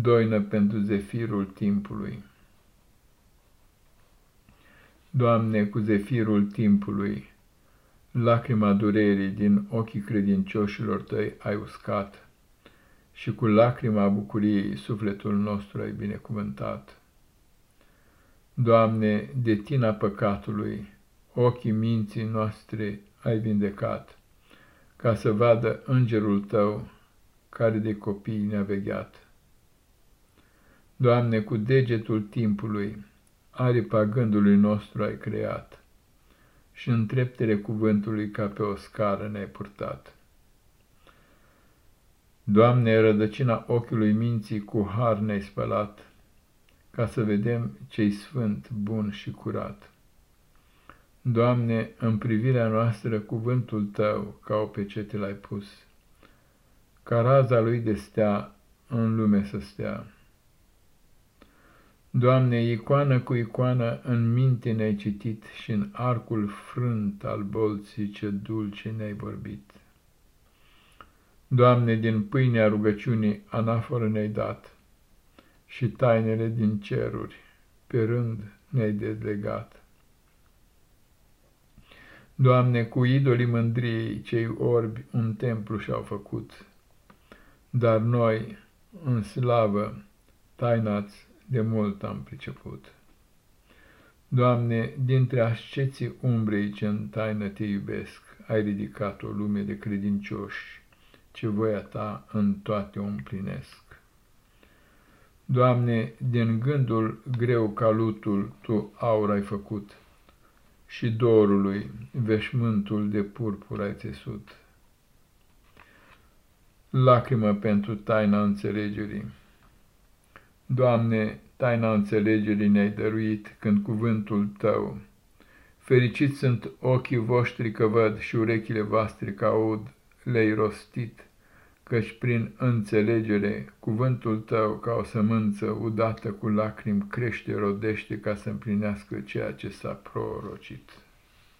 doină pentru zefirul timpului. Doamne, cu zefirul timpului, lacrima durerii din ochii credincioșilor tăi ai uscat și cu lacrima bucuriei sufletul nostru ai binecuvântat. Doamne, de tina păcatului, ochii minții noastre ai vindecat, ca să vadă îngerul tău care de copii ne-a vegheat. Doamne, cu degetul timpului, aripa gândului nostru ai creat și în treptele cuvântului ca pe o scară ne-ai purtat. Doamne, rădăcina ochiului minții cu har ne-ai spălat, ca să vedem ce-i sfânt, bun și curat. Doamne, în privirea noastră cuvântul Tău ca o pecete l-ai pus, ca raza lui de stea în lume să stea. Doamne, icoană cu icoană în minte ne-ai citit și în arcul frânt al bolții ce dulce ne-ai vorbit. Doamne, din pâinea rugăciunii anaforă ne-ai dat și tainele din ceruri pe rând ne-ai dezlegat. Doamne, cu idolii mândriei cei orbi un templu și-au făcut, dar noi, în slavă, tainați de mult am priceput. Doamne, dintre asceții umbrei ce în taină te iubesc, ai ridicat o lume de credincioși, ce voia ta în toate o împlinesc. Doamne, din gândul greu ca lutul tu aur ai făcut și dorului veșmântul de purpur ai țesut. Lacrimă pentru taina înțelegerii. Doamne, taina înțelegerii ne-ai dăruit când cuvântul Tău. Fericiți sunt ochii voștri că văd și urechile voastre că aud, le-ai rostit, căci prin înțelegere cuvântul Tău ca o sămânță udată cu lacrimi crește, rodește ca să împlinească ceea ce s-a prorocit.